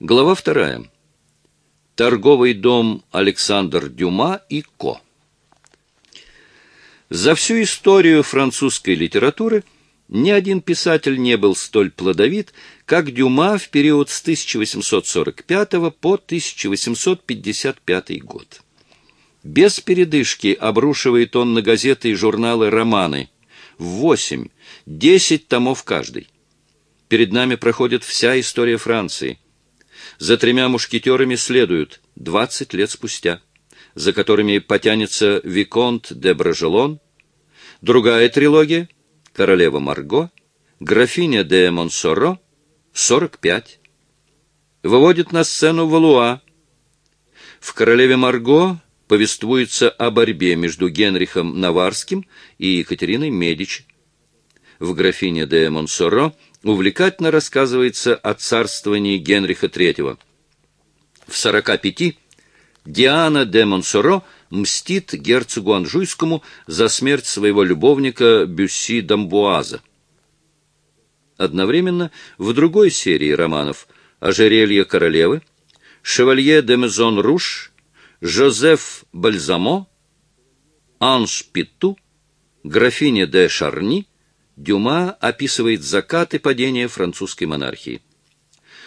Глава вторая. Торговый дом Александр Дюма и Ко. За всю историю французской литературы ни один писатель не был столь плодовит, как Дюма в период с 1845 по 1855 год. Без передышки обрушивает он на газеты и журналы романы. Восемь, десять томов каждый. Перед нами проходит вся история Франции. За тремя мушкетерами следуют двадцать лет спустя, за которыми потянется Виконт де Бражелон, другая трилогия «Королева Марго», «Графиня де Монсоро», «Сорок пять». Выводит на сцену Валуа. В «Королеве Марго» повествуется о борьбе между Генрихом Наварским и Екатериной Медичи. В «Графине де Монсоро» увлекательно рассказывается о царствовании Генриха III. В «Сорока пяти» Диана де Монсоро мстит герцогу Анжуйскому за смерть своего любовника Бюсси Дамбуаза. Одновременно в другой серии романов «Ожерелье королевы», «Шевалье де Мезон Руш», «Жозеф Бальзамо», «Анж Питу», «Графиня де Шарни» Дюма описывает закат и падение французской монархии.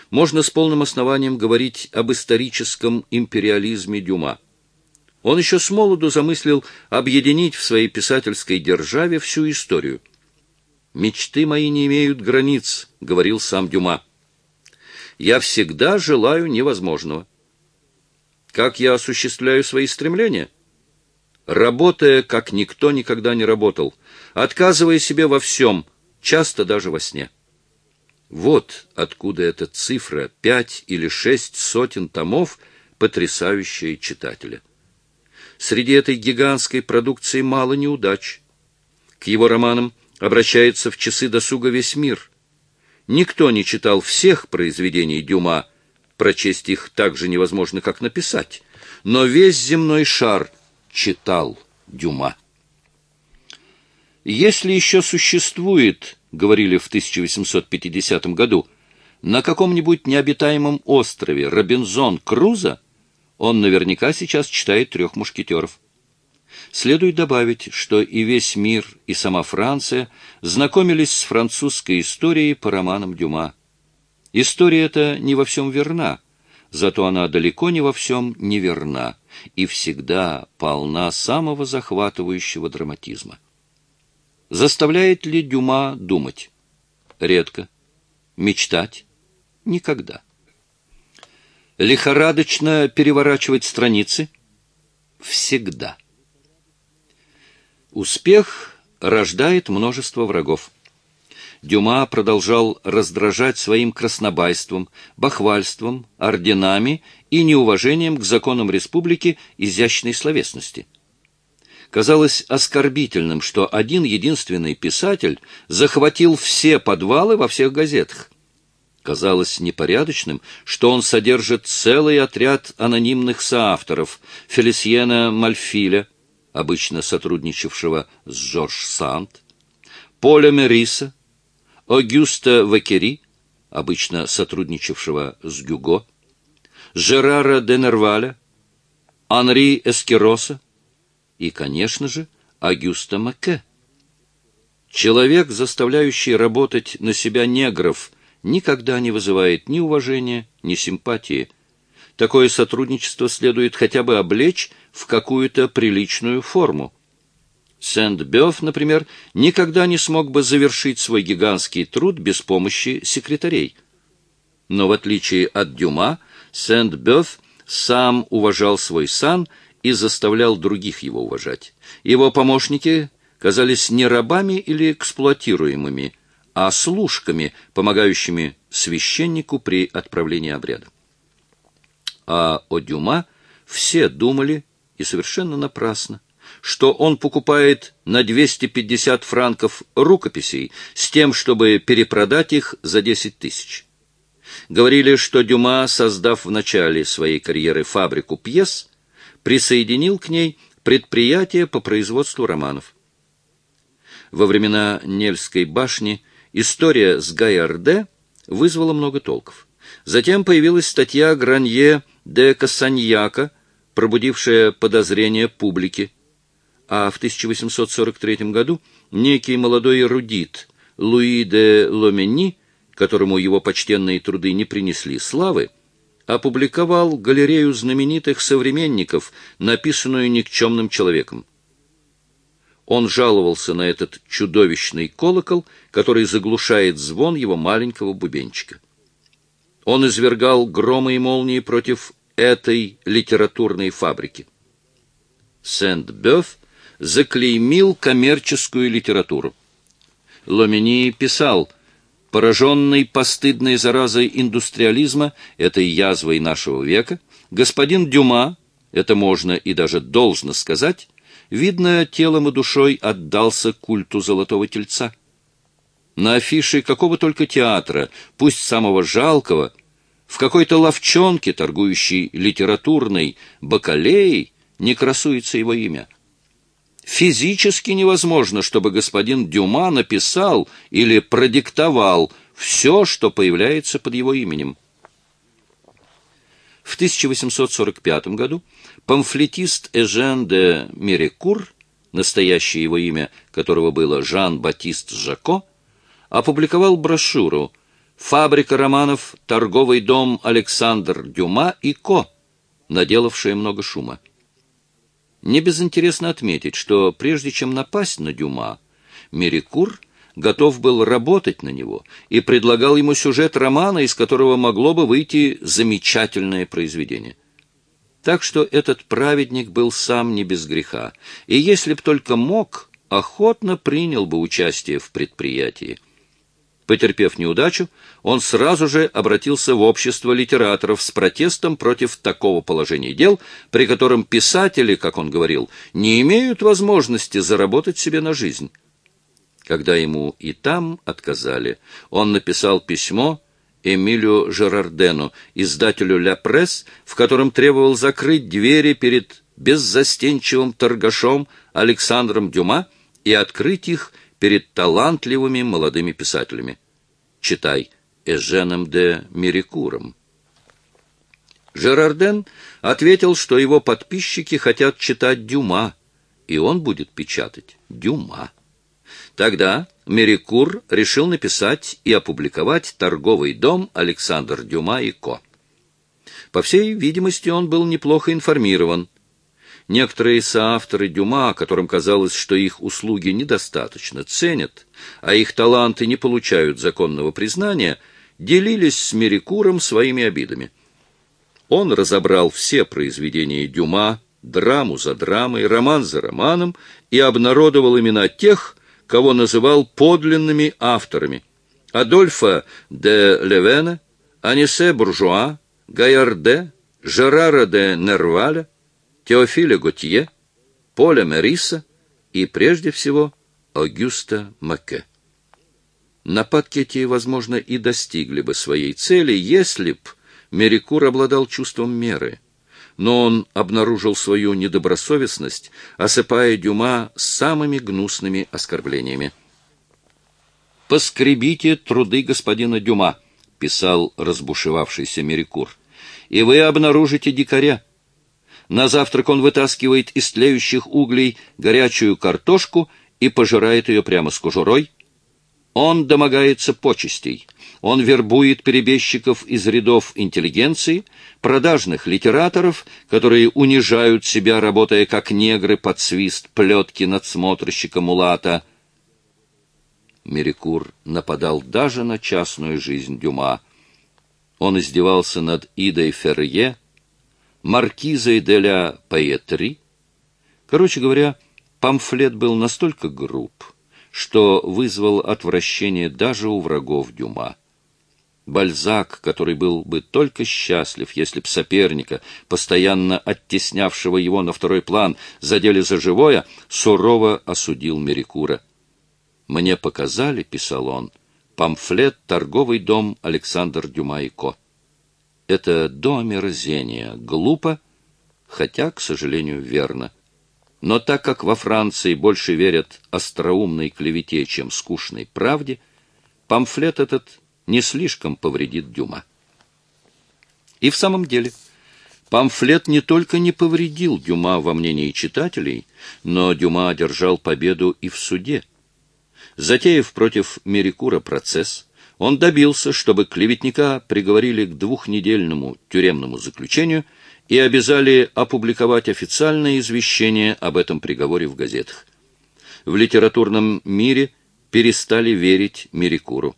Можно с полным основанием говорить об историческом империализме Дюма. Он еще с молоду замыслил объединить в своей писательской державе всю историю. «Мечты мои не имеют границ», — говорил сам Дюма. «Я всегда желаю невозможного». Как я осуществляю свои стремления? Работая, как никто никогда не работал, отказывая себе во всем, часто даже во сне. Вот откуда эта цифра пять или шесть сотен томов, потрясающая читателя. Среди этой гигантской продукции мало неудач. К его романам обращается в часы досуга весь мир. Никто не читал всех произведений Дюма, прочесть их так же невозможно, как написать, но весь земной шар читал Дюма. Если еще существует, говорили в 1850 году, на каком-нибудь необитаемом острове Робинзон Крузо, он наверняка сейчас читает «Трех мушкетеров». Следует добавить, что и весь мир, и сама Франция знакомились с французской историей по романам Дюма. История эта не во всем верна, зато она далеко не во всем неверна и всегда полна самого захватывающего драматизма. Заставляет ли Дюма думать? Редко. Мечтать? Никогда. Лихорадочно переворачивать страницы? Всегда. Успех рождает множество врагов. Дюма продолжал раздражать своим краснобайством, бахвальством, орденами и неуважением к законам республики изящной словесности. Казалось оскорбительным, что один единственный писатель захватил все подвалы во всех газетах. Казалось непорядочным, что он содержит целый отряд анонимных соавторов Фелисьена Мальфиля, обычно сотрудничавшего с Жорж Санд, Поля Мериса, Огюста Вакери, обычно сотрудничавшего с Гюго, Жерара де Нерваля, Анри Эскероса и, конечно же, Агюста Маке. Человек, заставляющий работать на себя негров, никогда не вызывает ни уважения, ни симпатии. Такое сотрудничество следует хотя бы облечь в какую-то приличную форму. Сент-Бёв, например, никогда не смог бы завершить свой гигантский труд без помощи секретарей. Но в отличие от Дюма, Сент-Бёв сам уважал свой сан и заставлял других его уважать. Его помощники казались не рабами или эксплуатируемыми, а служками, помогающими священнику при отправлении обряда. А о Дюма все думали, и совершенно напрасно, что он покупает на 250 франков рукописей с тем, чтобы перепродать их за 10 тысяч. Говорили, что Дюма, создав в начале своей карьеры фабрику пьес, присоединил к ней предприятие по производству романов. Во времена Нельской башни история с Гайарде вызвала много толков. Затем появилась статья Гранье де Кассаньяка, пробудившая подозрения публики. А в 1843 году некий молодой эрудит Луи де Ломени, которому его почтенные труды не принесли славы, опубликовал галерею знаменитых современников, написанную никчемным человеком. Он жаловался на этот чудовищный колокол, который заглушает звон его маленького бубенчика. Он извергал громы и молнии против этой литературной фабрики. Сент-Бёв заклеймил коммерческую литературу. Ломини писал, пораженный постыдной заразой индустриализма, этой язвой нашего века, господин Дюма, это можно и даже должно сказать, видно, телом и душой отдался культу золотого тельца. На афише какого только театра, пусть самого жалкого, в какой-то ловчонке, торгующей литературной бакалеей, не красуется его имя. Физически невозможно, чтобы господин Дюма написал или продиктовал все, что появляется под его именем. В 1845 году памфлетист Эжен де Мерекур, настоящее его имя которого было Жан-Батист Жако, опубликовал брошюру «Фабрика романов. Торговый дом Александр Дюма и Ко», наделавшая много шума. Не безинтересно отметить, что прежде чем напасть на Дюма, Мерикур готов был работать на него и предлагал ему сюжет романа, из которого могло бы выйти замечательное произведение. Так что этот праведник был сам не без греха, и если б только мог, охотно принял бы участие в предприятии. Потерпев неудачу, он сразу же обратился в общество литераторов с протестом против такого положения дел, при котором писатели, как он говорил, не имеют возможности заработать себе на жизнь. Когда ему и там отказали, он написал письмо Эмилию Жерардену, издателю «Ля Пресс», в котором требовал закрыть двери перед беззастенчивым торгашом Александром Дюма и открыть их перед талантливыми молодыми писателями. Читай Эженом де Мерикуром. Жерарден ответил, что его подписчики хотят читать Дюма, и он будет печатать Дюма. Тогда Мерикур решил написать и опубликовать торговый дом Александр Дюма и Ко. По всей видимости, он был неплохо информирован. Некоторые соавторы Дюма, которым казалось, что их услуги недостаточно ценят, а их таланты не получают законного признания, делились с Мерикуром своими обидами. Он разобрал все произведения Дюма, драму за драмой, роман за романом и обнародовал имена тех, кого называл подлинными авторами. Адольфа де Левена, Анисе Буржуа, Гайарде, Жерара де Нерваля, Теофиля Готье, Поля Мериса и, прежде всего, Огюста Маке. Нападки эти, возможно, и достигли бы своей цели, если б Мерикур обладал чувством меры. Но он обнаружил свою недобросовестность, осыпая Дюма самыми гнусными оскорблениями. «Поскребите труды господина Дюма», — писал разбушевавшийся Мерикур, — «и вы обнаружите дикаря, на завтрак он вытаскивает из тлеющих углей горячую картошку и пожирает ее прямо с кожурой. Он домогается почестей. Он вербует перебежчиков из рядов интеллигенции, продажных литераторов, которые унижают себя, работая как негры под свист плетки надсмотрщика Мулата. Мерикур нападал даже на частную жизнь Дюма. Он издевался над Идой Феррье, маркизой де ля Паетри. Короче говоря, памфлет был настолько груб, что вызвал отвращение даже у врагов Дюма. Бальзак, который был бы только счастлив, если б соперника, постоянно оттеснявшего его на второй план, задели за живое, сурово осудил Мерикура. «Мне показали, — писал он, — памфлет «Торговый дом Александр Дюма и Ко». Это до омерзения глупо, хотя, к сожалению, верно. Но так как во Франции больше верят остроумной клевете, чем скучной правде, памфлет этот не слишком повредит Дюма. И в самом деле, памфлет не только не повредил Дюма во мнении читателей, но Дюма одержал победу и в суде. Затеяв против Мерикура процесс, он добился, чтобы клеветника приговорили к двухнедельному тюремному заключению и обязали опубликовать официальное извещение об этом приговоре в газетах. В литературном мире перестали верить Мерикуру.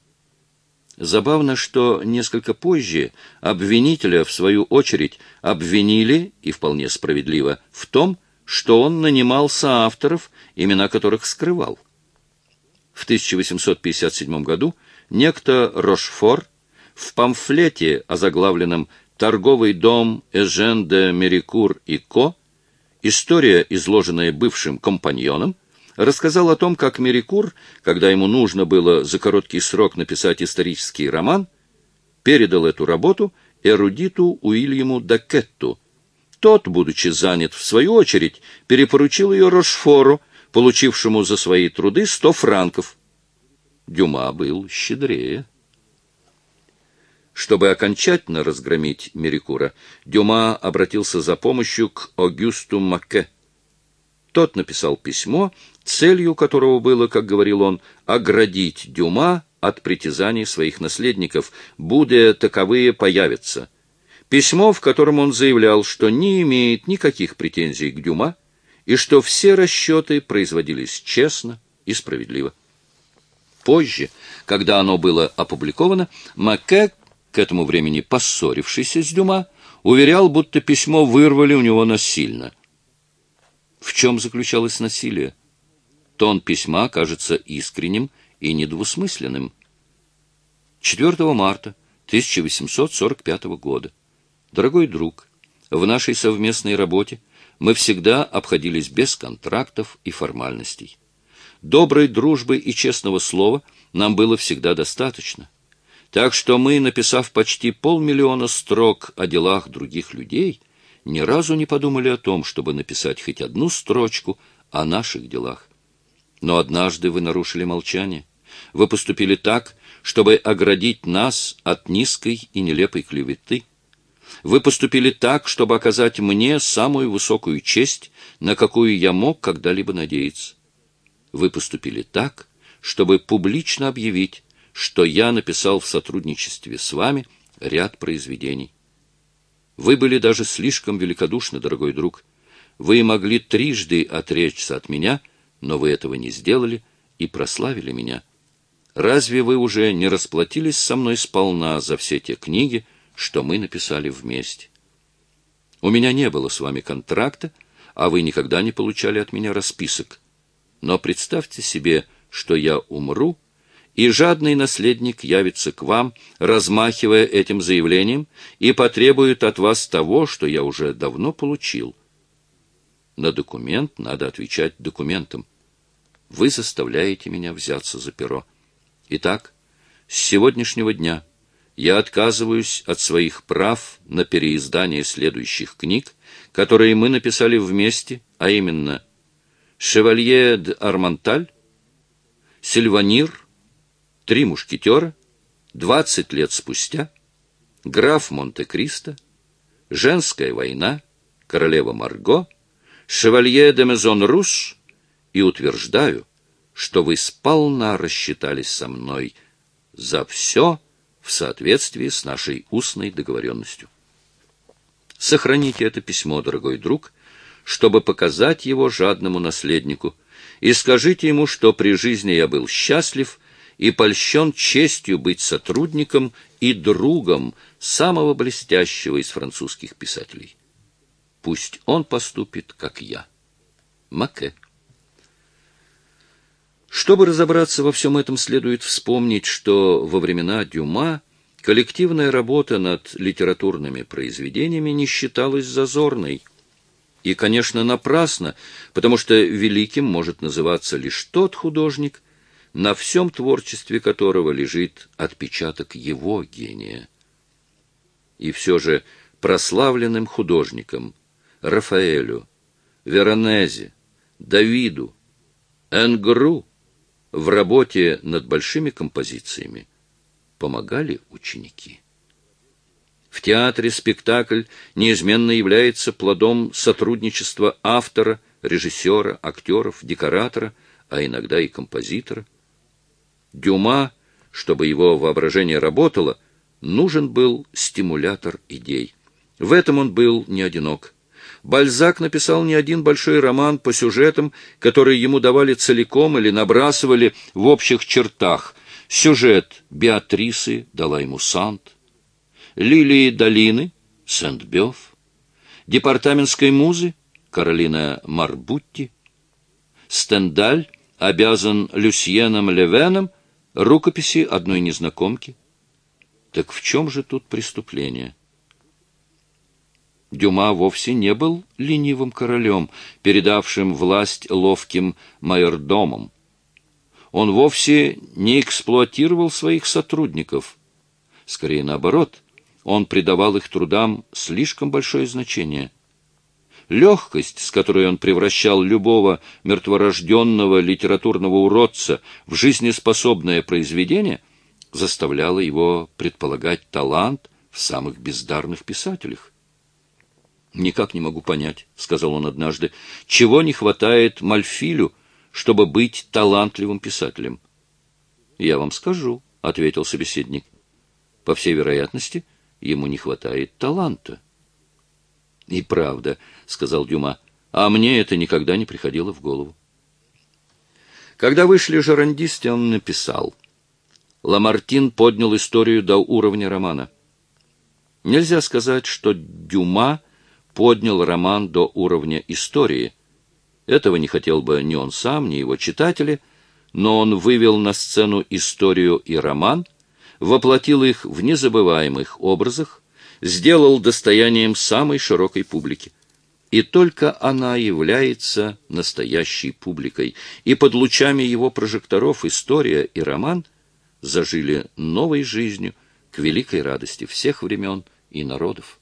Забавно, что несколько позже обвинителя, в свою очередь, обвинили, и вполне справедливо, в том, что он нанимал соавторов, имена которых скрывал. В 1857 году некто Рошфор в памфлете, озаглавленном «Торговый дом Эжен де Мерикур и Ко», история, изложенная бывшим компаньоном, рассказал о том, как Мерикур, когда ему нужно было за короткий срок написать исторический роман, передал эту работу эрудиту Уильяму Дакетту. Тот, будучи занят в свою очередь, перепоручил ее Рошфору, получившему за свои труды сто франков. Дюма был щедрее. Чтобы окончательно разгромить Мерикура, Дюма обратился за помощью к Огюсту Макке. Тот написал письмо, целью которого было, как говорил он, оградить Дюма от притязаний своих наследников, будя таковые появятся. Письмо, в котором он заявлял, что не имеет никаких претензий к Дюма и что все расчеты производились честно и справедливо. Позже, когда оно было опубликовано, Макке, к этому времени поссорившийся с Дюма, уверял, будто письмо вырвали у него насильно. В чем заключалось насилие? Тон письма кажется искренним и недвусмысленным. 4 марта 1845 года. Дорогой друг, в нашей совместной работе мы всегда обходились без контрактов и формальностей. Доброй дружбы и честного слова нам было всегда достаточно. Так что мы, написав почти полмиллиона строк о делах других людей, ни разу не подумали о том, чтобы написать хоть одну строчку о наших делах. Но однажды вы нарушили молчание. Вы поступили так, чтобы оградить нас от низкой и нелепой клеветы. Вы поступили так, чтобы оказать мне самую высокую честь, на какую я мог когда-либо надеяться. Вы поступили так, чтобы публично объявить, что я написал в сотрудничестве с вами ряд произведений. Вы были даже слишком великодушны, дорогой друг. Вы могли трижды отречься от меня — но вы этого не сделали и прославили меня. Разве вы уже не расплатились со мной сполна за все те книги, что мы написали вместе? У меня не было с вами контракта, а вы никогда не получали от меня расписок. Но представьте себе, что я умру, и жадный наследник явится к вам, размахивая этим заявлением, и потребует от вас того, что я уже давно получил. На документ надо отвечать документом. Вы заставляете меня взяться за перо. Итак, с сегодняшнего дня я отказываюсь от своих прав на переиздание следующих книг, которые мы написали вместе, а именно «Шевалье де Арманталь», «Сильванир», «Три мушкетера», «Двадцать лет спустя», «Граф Монте-Кристо», «Женская война», «Королева Марго», «Шевалье де Мезон Руш» и утверждаю, что вы сполна рассчитались со мной за все в соответствии с нашей устной договоренностью. Сохраните это письмо, дорогой друг, чтобы показать его жадному наследнику, и скажите ему, что при жизни я был счастлив и польщен честью быть сотрудником и другом самого блестящего из французских писателей. Пусть он поступит, как я. Маке. Чтобы разобраться во всем этом, следует вспомнить, что во времена Дюма коллективная работа над литературными произведениями не считалась зазорной. И, конечно, напрасно, потому что великим может называться лишь тот художник, на всем творчестве которого лежит отпечаток его гения. И все же прославленным художникам Рафаэлю, Веронезе, Давиду, Энгру в работе над большими композициями помогали ученики. В те театре спектакль неизменно является плодом сотрудничества автора, режиссера, актеров, декоратора, а иногда и композитора. Дюма, чтобы его воображение работало, нужен был стимулятор идей. В этом он был не одинок. Бальзак написал не один большой роман по сюжетам, которые ему давали целиком или набрасывали в общих чертах. Сюжет Беатрисы дала ему Сант, Лилии долины Сент-Бёв, Департаментской музы Каролина Марбутти, Стендаль обязан Люсьеном Левеном рукописи одной незнакомки. Так в чем же тут преступление? Дюма вовсе не был ленивым королем, передавшим власть ловким майордомам. Он вовсе не эксплуатировал своих сотрудников. Скорее наоборот, он придавал их трудам слишком большое значение. Легкость, с которой он превращал любого мертворожденного литературного уродца в жизнеспособное произведение, заставляла его предполагать талант в самых бездарных писателях. «Никак не могу понять», — сказал он однажды, — «чего не хватает Мальфилю, чтобы быть талантливым писателем?» «Я вам скажу», — ответил собеседник. «По всей вероятности, ему не хватает таланта». «И правда», — сказал Дюма, — «а мне это никогда не приходило в голову». Когда вышли жерандисты, он написал. Ламартин поднял историю до уровня романа. Нельзя сказать, что Дюма поднял роман до уровня истории. Этого не хотел бы ни он сам, ни его читатели, но он вывел на сцену историю и роман, воплотил их в незабываемых образах, сделал достоянием самой широкой публики. И только она является настоящей публикой, и под лучами его прожекторов история и роман зажили новой жизнью к великой радости всех времен и народов.